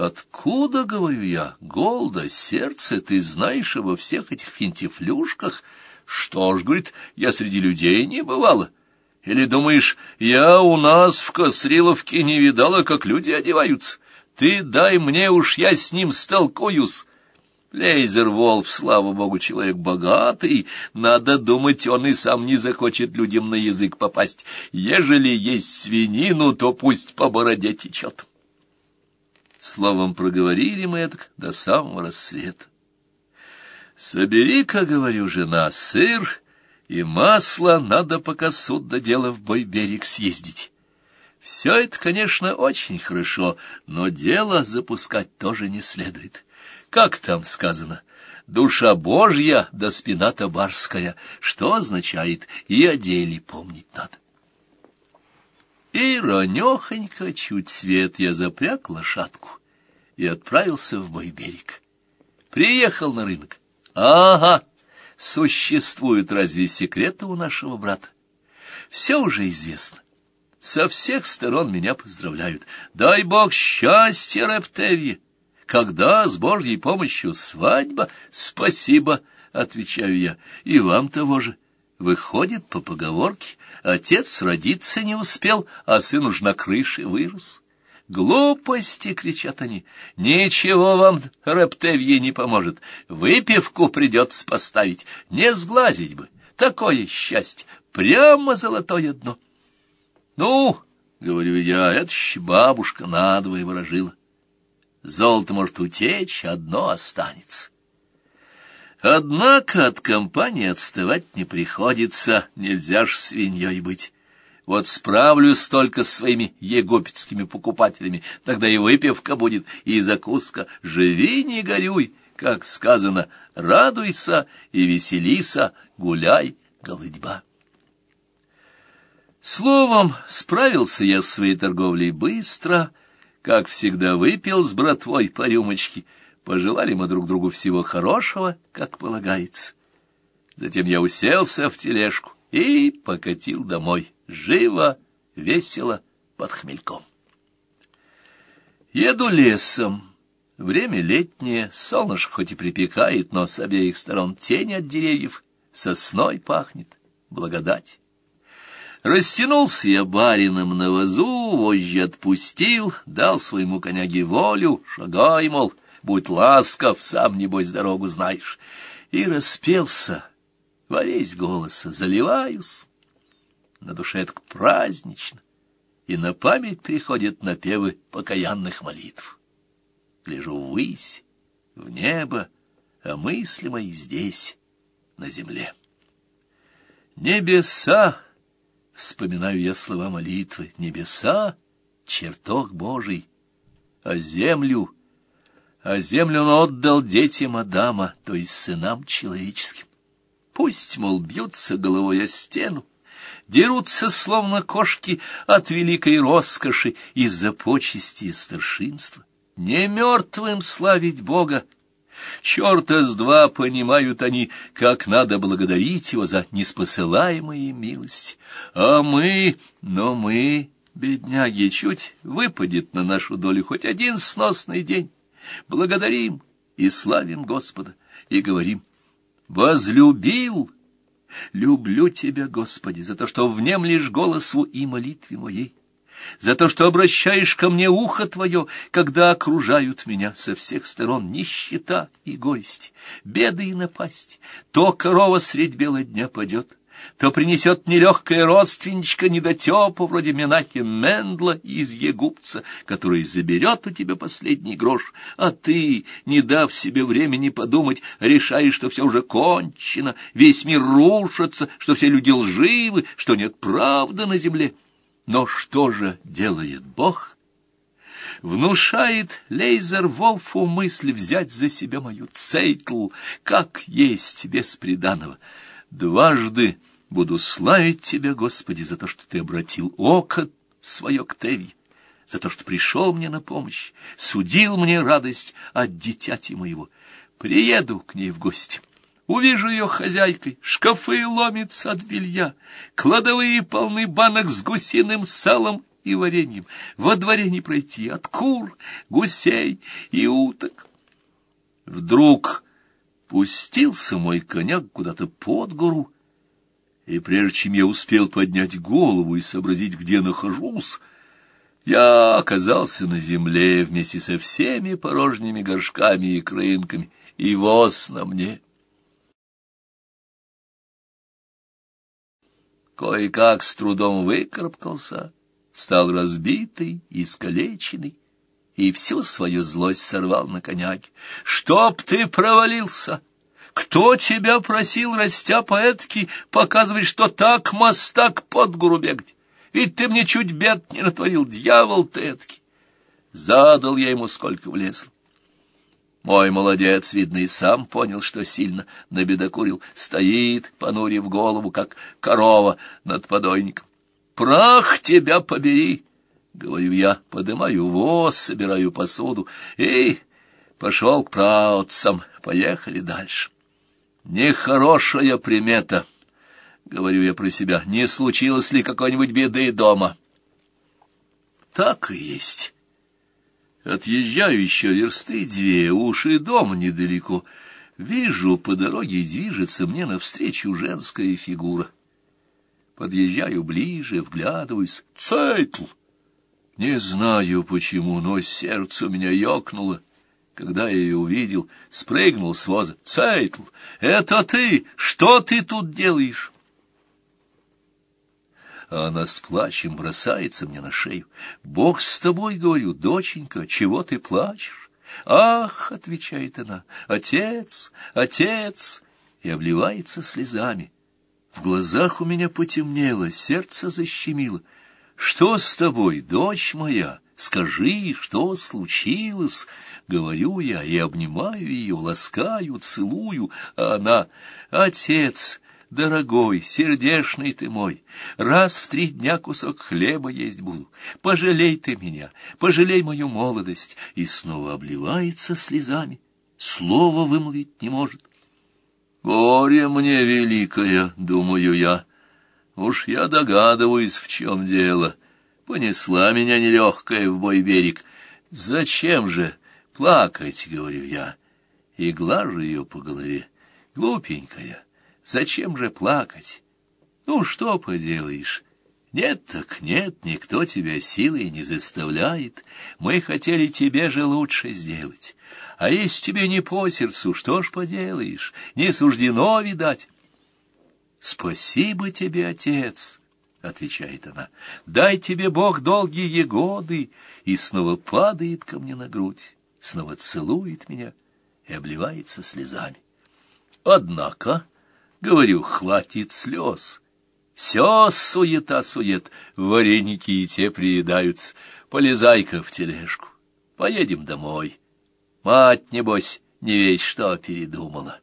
Откуда, говорю я, голда, сердце, ты знаешь обо всех этих финтифлюшках? Что ж, говорит, я среди людей не бывала. Или думаешь, я у нас в Косриловке не видала, как люди одеваются? Ты дай мне уж, я с ним столкуюсь. Лейзер Волф, слава богу, человек богатый, надо думать, он и сам не захочет людям на язык попасть. Ежели есть свинину, то пусть по бороде течет. Словом, проговорили мы это до самого рассвета. Собери-ка, говорю, жена, сыр и масло, надо пока суд до дела в Бойберег съездить. Все это, конечно, очень хорошо, но дело запускать тоже не следует. Как там сказано? Душа Божья да спина-то барская, что означает и о деле помнить надо. И ранехонько, чуть свет, я запряг лошадку и отправился в мой берег. Приехал на рынок. Ага, существуют разве секреты у нашего брата? Все уже известно. Со всех сторон меня поздравляют. Дай бог счастья, Рептевье! Когда с Божьей помощью свадьба? Спасибо, отвечаю я, и вам того же. Выходит по поговорке, отец родиться не успел, а сын уж на крыше вырос. «Глупости!» — кричат они. «Ничего вам, Рептевье, не поможет. Выпивку придется поставить. Не сглазить бы. Такое счастье. Прямо золотое дно». «Ну, — говорю я, — это ж бабушка надвое выражила. Золото может утечь, одно останется. Однако от компании отставать не приходится, нельзя ж свиньей быть. Вот справлюсь только с своими егопетскими покупателями, тогда и выпивка будет, и закуска. Живи, не горюй, как сказано, радуйся и веселися, гуляй, голыдьба. Словом, справился я с своей торговлей быстро, как всегда выпил с братвой по рюмочке, пожелали мы друг другу всего хорошего, как полагается. Затем я уселся в тележку и покатил домой, живо, весело, под хмельком. Еду лесом. Время летнее, солнышко хоть и припекает, но с обеих сторон тень от деревьев, сосной пахнет, благодать. Растянулся я барином на вазу, вожжи отпустил, дал своему коняге волю, шагай, мол, будь ласков, сам, небось, дорогу знаешь. И распелся во весь голос, заливаюсь. На душе так празднично, и на память приходят напевы покаянных молитв. Гляжу ввысь, в небо, а мысли мои здесь, на земле. Небеса! Вспоминаю я слова молитвы. Небеса — чертог Божий, а землю... А землю он отдал детям Адама, то есть сынам человеческим. Пусть, мол, бьются головой о стену, дерутся, словно кошки, от великой роскоши из-за почести и старшинства. Не мертвым славить Бога, Черта с два понимают они, как надо благодарить его за неспосылаемые милости. А мы, но мы, бедняги, чуть выпадет на нашу долю хоть один сносный день. Благодарим и славим Господа, и говорим, «Возлюбил, люблю Тебя, Господи, за то, что внемлешь голосу и молитве моей» за то, что обращаешь ко мне ухо твое, когда окружают меня со всех сторон нищета и горесть, беды и напасть. То корова средь бела дня падет, то принесет нелегкая родственничка недотепа, вроде Менахи Мендла из Егупца, который заберет у тебя последний грош, а ты, не дав себе времени подумать, решаешь, что все уже кончено, весь мир рушится, что все люди лживы, что нет правды на земле. Но что же делает Бог? Внушает Лейзер Волфу мысль взять за себя мою цейтл, как есть без приданого. Дважды буду славить Тебя, Господи, за то, что Ты обратил око свое к Теви, за то, что пришел мне на помощь, судил мне радость от дитяти моего. Приеду к ней в гости. Увижу ее хозяйкой, шкафы ломятся от белья, кладовые полны банок с гусиным салом и вареньем, во дворе не пройти, от кур, гусей и уток. Вдруг пустился мой коняк куда-то под гору, и прежде чем я успел поднять голову и сообразить, где нахожусь, я оказался на земле вместе со всеми порожними горшками и крынками, и воз на мне. Кое-как с трудом выкарабкался, стал разбитый, искалеченный, и всю свою злость сорвал на коняке. «Чтоб ты провалился!» Кто тебя просил, растя поэтки, показывать, что так мостак под гору бегать? Ведь ты мне чуть бед не натворил, дьявол ты. Задал я ему, сколько влезло. Мой молодец, видно, и сам понял, что сильно набедокурил. Стоит, понурив голову, как корова над подойником. «Прах тебя побери!» — говорю я, подымаю воз, собираю посуду и пошел к праотцам. Поехали дальше. Нехорошая примета, — говорю я про себя, — не случилось ли какой-нибудь беды дома? Так и есть. Отъезжаю еще версты две, уж дом недалеко. Вижу, по дороге движется мне навстречу женская фигура. Подъезжаю ближе, вглядываюсь. Цейтл! Не знаю почему, но сердце у меня ёкнуло. Когда я ее увидел, спрыгнул с воза. «Цейтл, это ты! Что ты тут делаешь?» А она с плачем бросается мне на шею. «Бог с тобой, — говорю, — доченька, чего ты плачешь?» «Ах!» — отвечает она, — «отец, отец!» и обливается слезами. В глазах у меня потемнело, сердце защемило. «Что с тобой, дочь моя? Скажи, что случилось?» Говорю я и обнимаю ее, ласкаю, целую, а она «Отец, дорогой, сердешный ты мой, раз в три дня кусок хлеба есть буду, пожалей ты меня, пожалей мою молодость», и снова обливается слезами, слова вымолвить не может. «Горе мне великое», — думаю я, — «уж я догадываюсь, в чем дело». Понесла меня нелегкая в бой берег. Зачем же плакать, говорю я, и глажу ее по голове. Глупенькая, зачем же плакать? Ну, что поделаешь? Нет так нет, никто тебя силой не заставляет. Мы хотели тебе же лучше сделать. А если тебе не по сердцу, что ж поделаешь? Не суждено, видать. Спасибо тебе, отец, — отвечает она. Дай тебе Бог долгие годы, и снова падает ко мне на грудь снова целует меня и обливается слезами. Однако, говорю, хватит слез. Все суета-сует, вареники и те приедаются. Полезай-ка в тележку, поедем домой. Мать, небось, не весь что передумала.